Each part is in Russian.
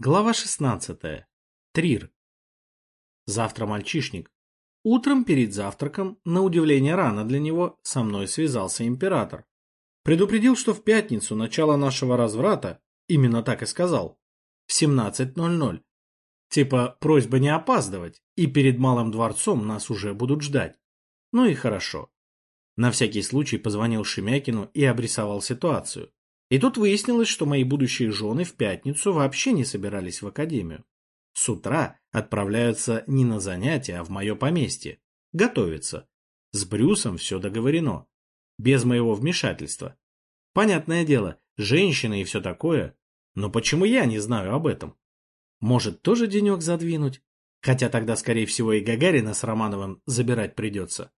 Глава 16. Трир. Завтра мальчишник. Утром перед завтраком, на удивление рано для него, со мной связался император. Предупредил, что в пятницу начало нашего разврата, именно так и сказал, в 17.00. Типа просьба не опаздывать, и перед малым дворцом нас уже будут ждать. Ну и хорошо. На всякий случай позвонил Шемякину и обрисовал ситуацию. И тут выяснилось, что мои будущие жены в пятницу вообще не собирались в академию. С утра отправляются не на занятия, а в мое поместье. Готовятся. С Брюсом все договорено. Без моего вмешательства. Понятное дело, женщины и все такое. Но почему я не знаю об этом? Может, тоже денек задвинуть? Хотя тогда, скорее всего, и Гагарина с Романовым забирать придется.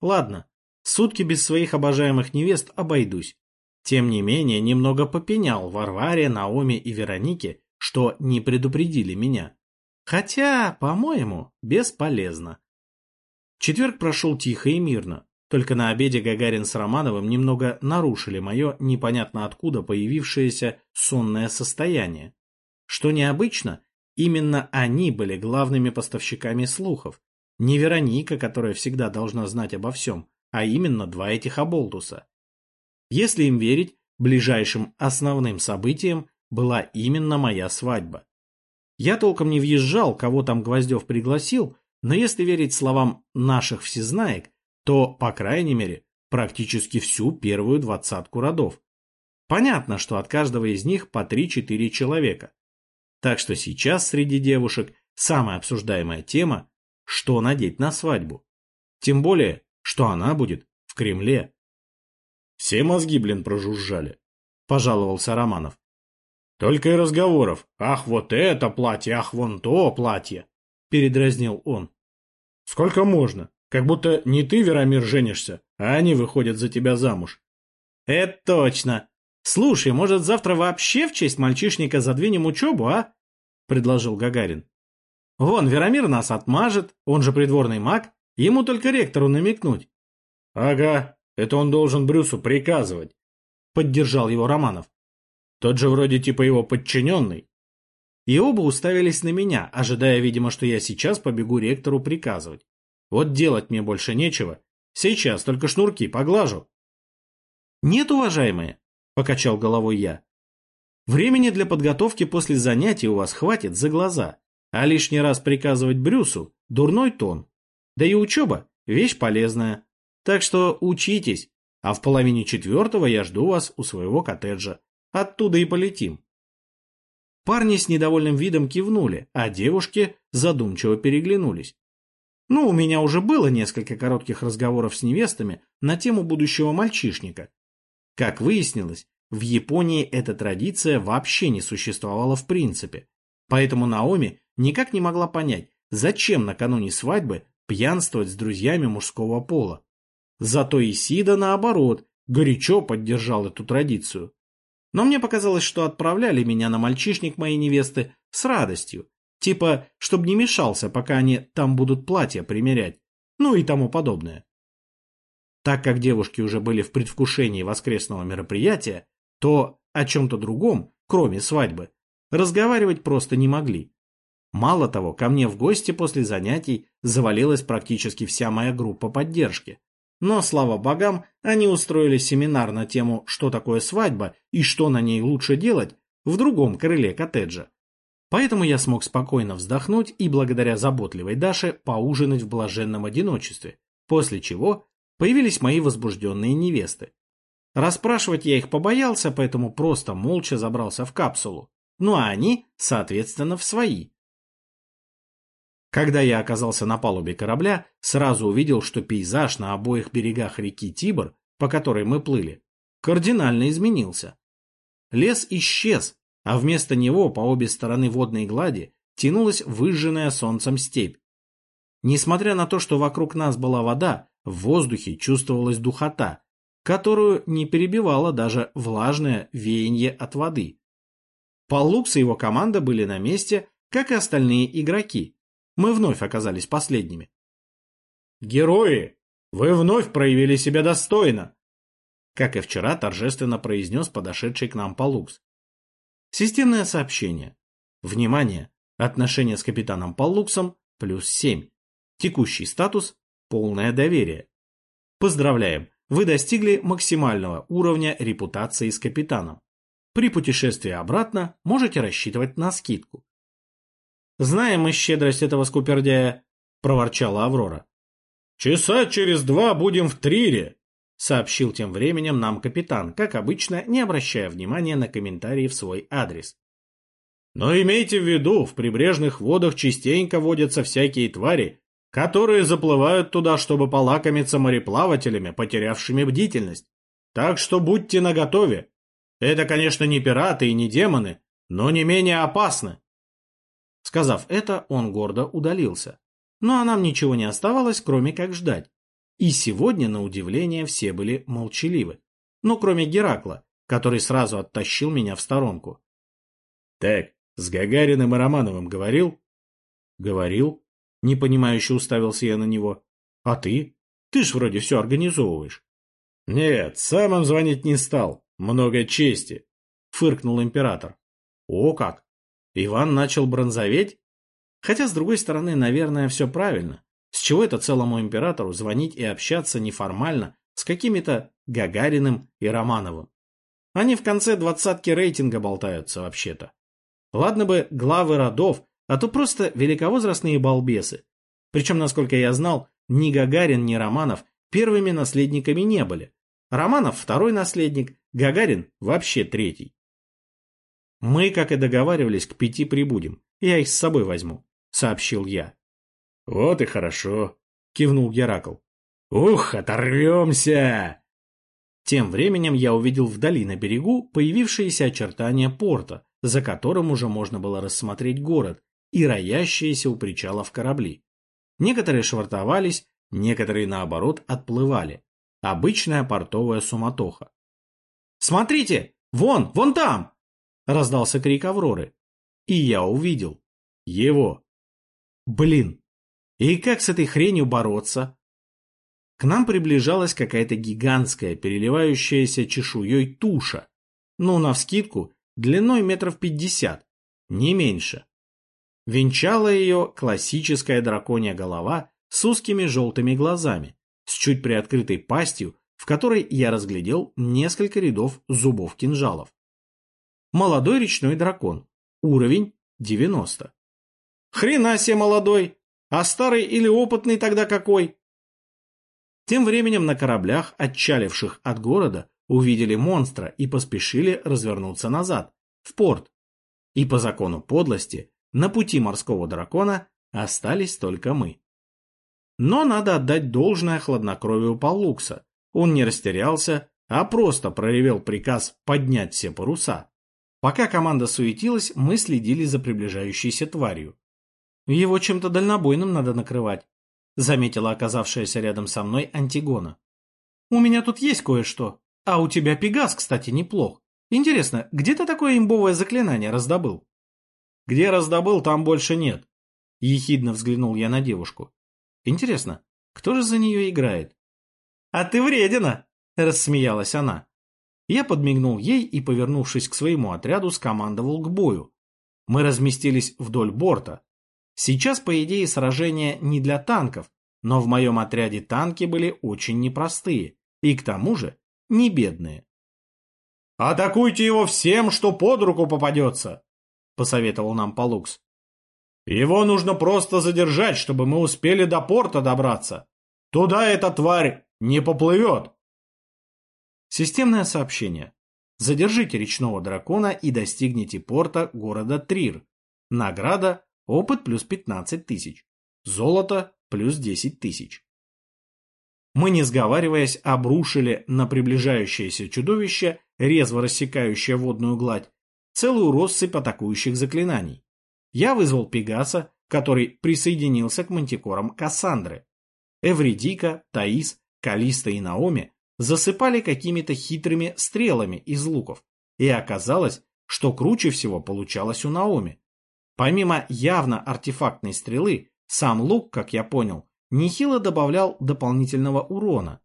Ладно, сутки без своих обожаемых невест обойдусь. Тем не менее, немного попенял Варваре, Наоми и Веронике, что не предупредили меня. Хотя, по-моему, бесполезно. Четверг прошел тихо и мирно. Только на обеде Гагарин с Романовым немного нарушили мое непонятно откуда появившееся сонное состояние. Что необычно, именно они были главными поставщиками слухов. Не Вероника, которая всегда должна знать обо всем, а именно два этих оболтуса. Если им верить, ближайшим основным событием была именно моя свадьба. Я толком не въезжал, кого там Гвоздев пригласил, но если верить словам наших всезнаек, то, по крайней мере, практически всю первую двадцатку родов. Понятно, что от каждого из них по 3-4 человека. Так что сейчас среди девушек самая обсуждаемая тема – что надеть на свадьбу. Тем более, что она будет в Кремле. Все мозги, блин, прожужжали. Пожаловался Романов. Только и разговоров. Ах, вот это платье, ах, вон то платье. Передразнил он. Сколько можно? Как будто не ты, Веромир, женишься, а они выходят за тебя замуж. Это точно. Слушай, может, завтра вообще в честь мальчишника задвинем учебу, а? Предложил Гагарин. Вон, Веромир нас отмажет, он же придворный маг, ему только ректору намекнуть. Ага, это он должен Брюсу приказывать. Поддержал его Романов. Тот же вроде типа его подчиненный. И оба уставились на меня, ожидая, видимо, что я сейчас побегу ректору приказывать. Вот делать мне больше нечего. Сейчас только шнурки поглажу. Нет, уважаемые, покачал головой я. Времени для подготовки после занятий у вас хватит за глаза, а лишний раз приказывать Брюсу – дурной тон. Да и учеба – вещь полезная. Так что учитесь, а в половине четвертого я жду вас у своего коттеджа. Оттуда и полетим. Парни с недовольным видом кивнули, а девушки задумчиво переглянулись. Ну, у меня уже было несколько коротких разговоров с невестами на тему будущего мальчишника. Как выяснилось, в Японии эта традиция вообще не существовала в принципе. Поэтому Наоми никак не могла понять, зачем накануне свадьбы пьянствовать с друзьями мужского пола. Зато Исида, наоборот, горячо поддержал эту традицию. Но мне показалось, что отправляли меня на мальчишник моей невесты с радостью, типа, чтобы не мешался, пока они там будут платья примерять, ну и тому подобное. Так как девушки уже были в предвкушении воскресного мероприятия, то о чем-то другом, кроме свадьбы, разговаривать просто не могли. Мало того, ко мне в гости после занятий завалилась практически вся моя группа поддержки. Но, слава богам, они устроили семинар на тему, что такое свадьба и что на ней лучше делать, в другом крыле коттеджа. Поэтому я смог спокойно вздохнуть и благодаря заботливой Даше поужинать в блаженном одиночестве, после чего появились мои возбужденные невесты. Расспрашивать я их побоялся, поэтому просто молча забрался в капсулу. Ну а они, соответственно, в свои. Когда я оказался на палубе корабля, сразу увидел, что пейзаж на обоих берегах реки Тибр, по которой мы плыли, кардинально изменился. Лес исчез, а вместо него по обе стороны водной глади тянулась выжженная солнцем степь. Несмотря на то, что вокруг нас была вода, в воздухе чувствовалась духота, которую не перебивало даже влажное веяние от воды. Паллукс и его команда были на месте, как и остальные игроки, мы вновь оказались последними. «Герои! Вы вновь проявили себя достойно!» Как и вчера торжественно произнес подошедший к нам Палукс. Системное сообщение. Внимание! Отношения с капитаном Паллуксом плюс 7. Текущий статус – полное доверие. Поздравляем! Вы достигли максимального уровня репутации с капитаном. При путешествии обратно можете рассчитывать на скидку. «Знаем мы щедрость этого скупердяя», – проворчала Аврора. «Часа через два будем в Трире», — сообщил тем временем нам капитан, как обычно, не обращая внимания на комментарии в свой адрес. «Но имейте в виду, в прибрежных водах частенько водятся всякие твари, которые заплывают туда, чтобы полакомиться мореплавателями, потерявшими бдительность. Так что будьте наготове. Это, конечно, не пираты и не демоны, но не менее опасны». Сказав это, он гордо удалился. Ну а нам ничего не оставалось, кроме как ждать. И сегодня, на удивление, все были молчаливы. Ну, кроме Геракла, который сразу оттащил меня в сторонку. — Так, с Гагариным и Романовым говорил? — Говорил. Непонимающе уставился я на него. — А ты? Ты ж вроде все организовываешь. — Нет, сам он звонить не стал. Много чести. — фыркнул император. — О как! Иван начал бронзоветь? Хотя, с другой стороны, наверное, все правильно. С чего это целому императору звонить и общаться неформально с какими-то Гагариным и Романовым? Они в конце двадцатки рейтинга болтаются вообще-то. Ладно бы главы родов, а то просто великовозрастные балбесы. Причем, насколько я знал, ни Гагарин, ни Романов первыми наследниками не были. Романов второй наследник, Гагарин вообще третий. Мы, как и договаривались, к пяти прибудем. Я их с собой возьму. — сообщил я. «Вот и хорошо», — кивнул Геракл. «Ух, оторвемся!» Тем временем я увидел вдали на берегу появившиеся очертания порта, за которым уже можно было рассмотреть город, и роящиеся у причалов корабли. Некоторые швартовались, некоторые, наоборот, отплывали. Обычная портовая суматоха. «Смотрите! Вон, вон там!» — раздался крик Авроры. И я увидел. Его. Блин, и как с этой хренью бороться? К нам приближалась какая-то гигантская, переливающаяся чешуей туша. Ну, навскидку, длиной метров пятьдесят, не меньше. Венчала ее классическая драконья голова с узкими желтыми глазами, с чуть приоткрытой пастью, в которой я разглядел несколько рядов зубов-кинжалов. Молодой речной дракон. Уровень 90. Хрена себе молодой! А старый или опытный тогда какой? Тем временем на кораблях, отчаливших от города, увидели монстра и поспешили развернуться назад, в порт. И по закону подлости, на пути морского дракона остались только мы. Но надо отдать должное хладнокровию Паллукса. Он не растерялся, а просто проревел приказ поднять все паруса. Пока команда суетилась, мы следили за приближающейся тварью. Его чем-то дальнобойным надо накрывать, заметила оказавшаяся рядом со мной Антигона. У меня тут есть кое-что. А у тебя Пегас, кстати, неплох. Интересно, где ты такое имбовое заклинание раздобыл? Где раздобыл, там больше нет. Ехидно взглянул я на девушку. Интересно, кто же за нее играет? А ты вредина, рассмеялась она. Я подмигнул ей и, повернувшись к своему отряду, скомандовал к бою. Мы разместились вдоль борта, Сейчас, по идее, сражение не для танков, но в моем отряде танки были очень непростые и, к тому же, не бедные. «Атакуйте его всем, что под руку попадется!» — посоветовал нам Палукс. «Его нужно просто задержать, чтобы мы успели до порта добраться. Туда эта тварь не поплывет!» Системное сообщение. Задержите речного дракона и достигните порта города Трир. Награда Опыт плюс 15 тысяч. Золото плюс 10 тысяч. Мы, не сговариваясь, обрушили на приближающееся чудовище, резво рассекающее водную гладь, целую россыпь атакующих заклинаний. Я вызвал Пегаса, который присоединился к мантикорам Кассандры. Эвридика, Таис, Калиста и Наоми засыпали какими-то хитрыми стрелами из луков, и оказалось, что круче всего получалось у Наоми. Помимо явно артефактной стрелы, сам лук, как я понял, нехило добавлял дополнительного урона.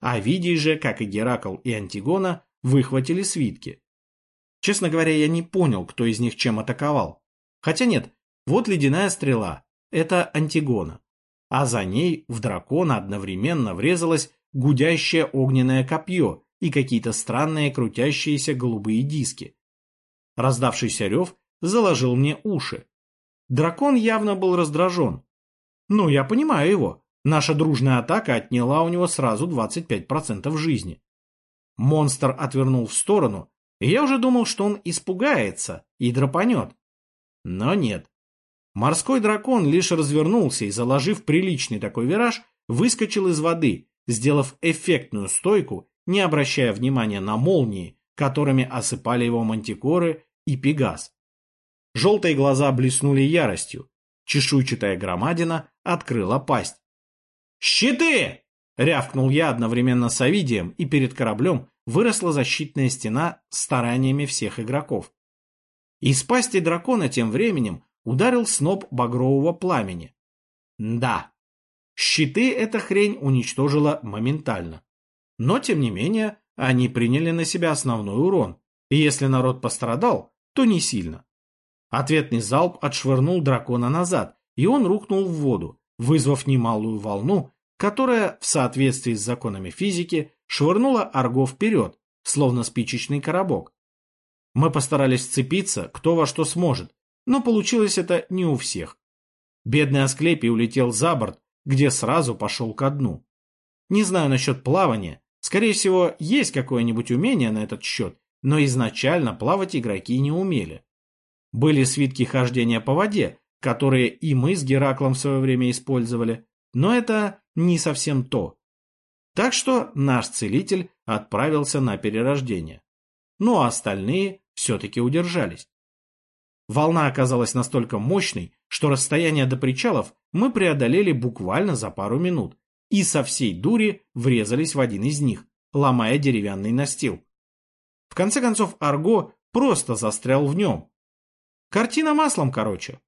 А Видий же, как и Геракл и Антигона, выхватили свитки. Честно говоря, я не понял, кто из них чем атаковал. Хотя нет, вот ледяная стрела. Это Антигона. А за ней в дракона одновременно врезалось гудящее огненное копье и какие-то странные крутящиеся голубые диски. Раздавшийся рев заложил мне уши. Дракон явно был раздражен. Ну, я понимаю его. Наша дружная атака отняла у него сразу 25% жизни. Монстр отвернул в сторону, и я уже думал, что он испугается и драпанет. Но нет. Морской дракон лишь развернулся и, заложив приличный такой вираж, выскочил из воды, сделав эффектную стойку, не обращая внимания на молнии, которыми осыпали его мантикоры и пегас. Желтые глаза блеснули яростью. Чешуйчатая громадина открыла пасть. «Щиты!» — рявкнул я одновременно с Овидием, и перед кораблем выросла защитная стена стараниями всех игроков. Из пасти дракона тем временем ударил сноп багрового пламени. Да, щиты эта хрень уничтожила моментально. Но, тем не менее, они приняли на себя основной урон, и если народ пострадал, то не сильно. Ответный залп отшвырнул дракона назад, и он рухнул в воду, вызвав немалую волну, которая, в соответствии с законами физики, швырнула Арго вперед, словно спичечный коробок. Мы постарались сцепиться, кто во что сможет, но получилось это не у всех. Бедный Асклепий улетел за борт, где сразу пошел ко дну. Не знаю насчет плавания, скорее всего, есть какое-нибудь умение на этот счет, но изначально плавать игроки не умели. Были свитки хождения по воде, которые и мы с Гераклом в свое время использовали, но это не совсем то. Так что наш целитель отправился на перерождение. Ну а остальные все-таки удержались. Волна оказалась настолько мощной, что расстояние до причалов мы преодолели буквально за пару минут и со всей дури врезались в один из них, ломая деревянный настил. В конце концов Арго просто застрял в нем. Картина маслом, короче.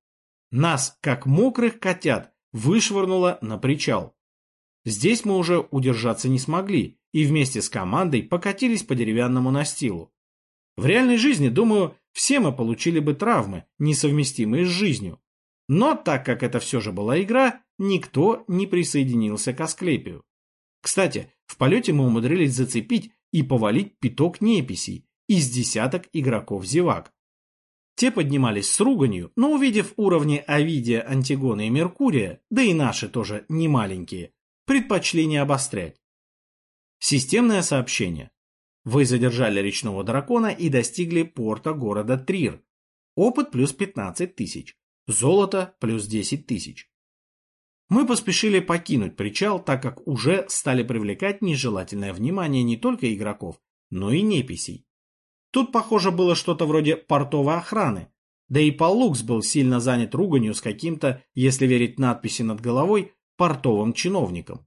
Нас, как мокрых котят, вышвырнуло на причал. Здесь мы уже удержаться не смогли и вместе с командой покатились по деревянному настилу. В реальной жизни, думаю, все мы получили бы травмы, несовместимые с жизнью. Но так как это все же была игра, никто не присоединился к Асклепию. Кстати, в полете мы умудрились зацепить и повалить пяток неписей из десяток игроков-зевак. Те поднимались с руганью, но увидев уровни Овидия, Антигона и Меркурия, да и наши тоже не маленькие, предпочли не обострять. Системное сообщение. Вы задержали речного дракона и достигли порта города Трир. Опыт плюс 15 тысяч. Золото плюс 10 тысяч. Мы поспешили покинуть причал, так как уже стали привлекать нежелательное внимание не только игроков, но и неписей. Тут, похоже, было что-то вроде портовой охраны. Да и Палукс был сильно занят руганью с каким-то, если верить надписи над головой, портовым чиновником.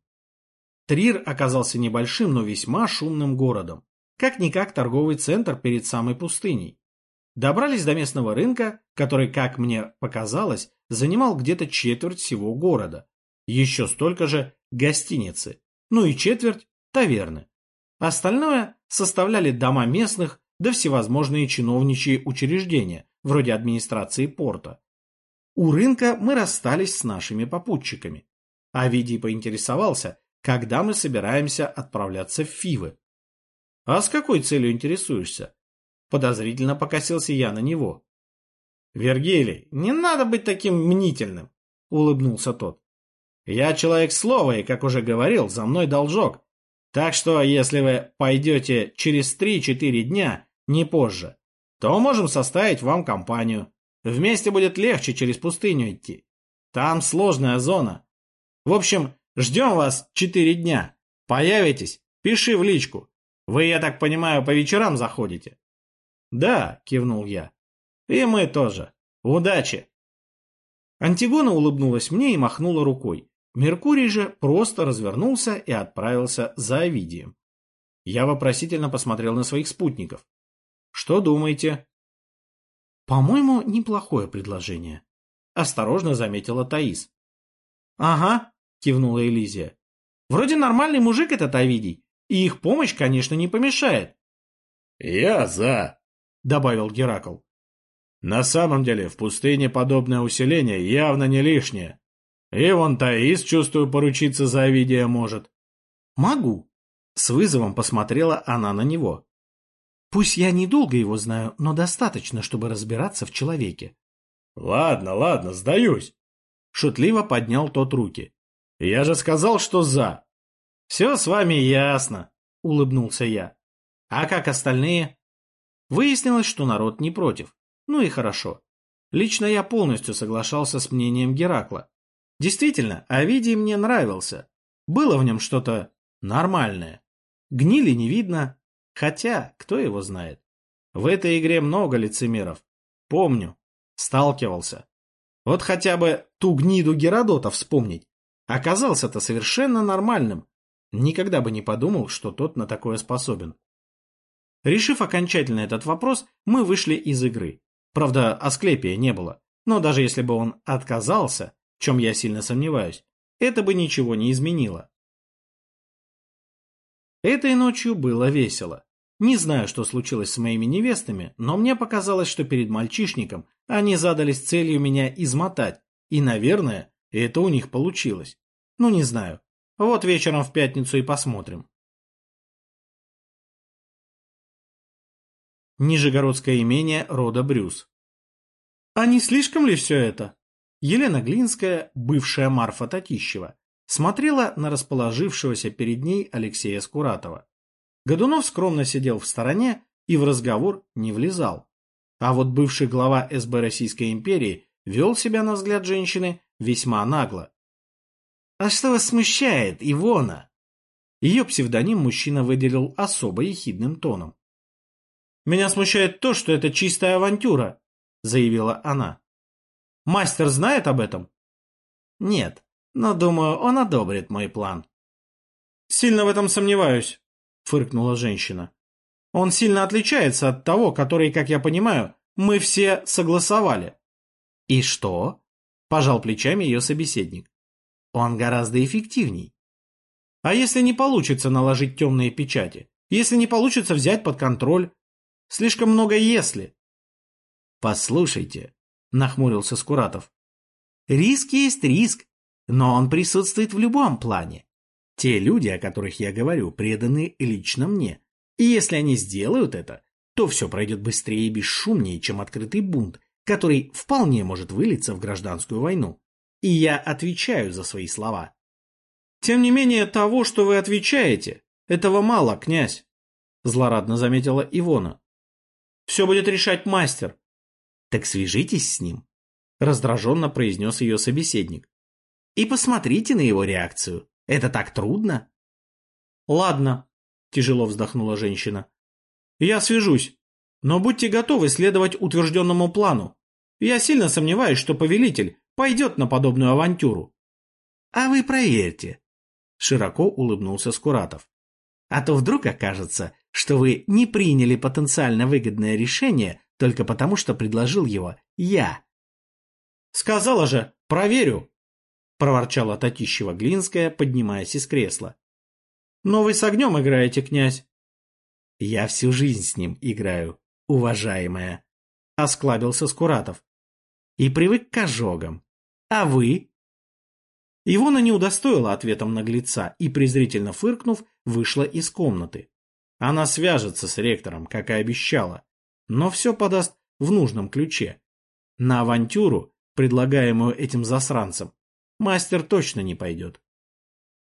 Трир оказался небольшим, но весьма шумным городом. Как-никак торговый центр перед самой пустыней. Добрались до местного рынка, который, как мне показалось, занимал где-то четверть всего города. Еще столько же гостиницы, ну и четверть таверны. Остальное составляли дома местных, да всевозможные чиновничьи учреждения, вроде администрации порта. У рынка мы расстались с нашими попутчиками. Авидий поинтересовался, когда мы собираемся отправляться в Фивы. «А с какой целью интересуешься?» Подозрительно покосился я на него. «Вергилий, не надо быть таким мнительным!» — улыбнулся тот. «Я человек слова, и, как уже говорил, за мной должок. Так что, если вы пойдете через 3-4 дня, не позже, то можем составить вам компанию. Вместе будет легче через пустыню идти. Там сложная зона. В общем, ждем вас 4 дня. Появитесь, пиши в личку. Вы, я так понимаю, по вечерам заходите? Да, кивнул я. И мы тоже. Удачи. Антигона улыбнулась мне и махнула рукой. Меркурий же просто развернулся и отправился за Овидием. Я вопросительно посмотрел на своих спутников. Что думаете? По-моему, неплохое предложение. Осторожно заметила Таис. Ага, кивнула Элизия. Вроде нормальный мужик этот Овидий, и их помощь, конечно, не помешает. Я за, добавил Геракл. На самом деле, в пустыне подобное усиление явно не лишнее. И вон Таис, чувствую, поручиться за Овидия может. Могу. С вызовом посмотрела она на него. Пусть я недолго его знаю, но достаточно, чтобы разбираться в человеке. Ладно, ладно, сдаюсь. Шутливо поднял тот руки. Я же сказал, что за. Все с вами ясно, улыбнулся я. А как остальные? Выяснилось, что народ не против. Ну и хорошо. Лично я полностью соглашался с мнением Геракла. Действительно, Овидий мне нравился. Было в нем что-то нормальное. Гнили не видно, хотя, кто его знает. В этой игре много лицемеров. Помню, сталкивался. Вот хотя бы ту гниду Геродота вспомнить. Оказался-то совершенно нормальным. Никогда бы не подумал, что тот на такое способен. Решив окончательно этот вопрос, мы вышли из игры. Правда, Асклепия не было. Но даже если бы он отказался, в чем я сильно сомневаюсь, это бы ничего не изменило. Этой ночью было весело. Не знаю, что случилось с моими невестами, но мне показалось, что перед мальчишником они задались целью меня измотать, и, наверное, это у них получилось. Ну, не знаю. Вот вечером в пятницу и посмотрим. Нижегородское имение рода Брюс. А не слишком ли все это? Елена Глинская, бывшая Марфа Татищева, смотрела на расположившегося перед ней Алексея Скуратова. Годунов скромно сидел в стороне и в разговор не влезал. А вот бывший глава СБ Российской империи вел себя, на взгляд женщины, весьма нагло. «А что вас смущает, Ивона?» Ее псевдоним мужчина выделил особо ехидным тоном. «Меня смущает то, что это чистая авантюра», — заявила она. «Мастер знает об этом?» «Нет, но, думаю, он одобрит мой план». «Сильно в этом сомневаюсь», — фыркнула женщина. «Он сильно отличается от того, который, как я понимаю, мы все согласовали». «И что?» — пожал плечами ее собеседник. «Он гораздо эффективней». «А если не получится наложить темные печати? Если не получится взять под контроль? Слишком много «если». «Послушайте», — нахмурился Скуратов, — «риск есть риск, но он присутствует в любом плане. Те люди, о которых я говорю, преданы лично мне. И если они сделают это, то все пройдет быстрее и бесшумнее, чем открытый бунт, который вполне может вылиться в гражданскую войну. И я отвечаю за свои слова. Тем не менее, того, что вы отвечаете, этого мало, князь, злорадно заметила Ивона. Все будет решать мастер. Так свяжитесь с ним, раздраженно произнес ее собеседник. И посмотрите на его реакцию. Это так трудно. Ладно, тяжело вздохнула женщина. Я свяжусь, но будьте готовы следовать утвержденному плану. Я сильно сомневаюсь, что повелитель пойдет на подобную авантюру. А вы проверьте, широко улыбнулся Скуратов. А то вдруг окажется, что вы не приняли потенциально выгодное решение только потому, что предложил его я. Сказала же, проверю, — проворчала Татищева Глинская, поднимаясь из кресла. «Но вы с огнем играете, князь». «Я всю жизнь с ним играю, уважаемая», — осклабился Скуратов. «И привык к ожогам. А вы?» Ивона не удостоила ответом наглеца и, презрительно фыркнув, вышла из комнаты. Она свяжется с ректором, как и обещала, но все подаст в нужном ключе. На авантюру, предлагаемую этим засранцем, мастер точно не пойдет.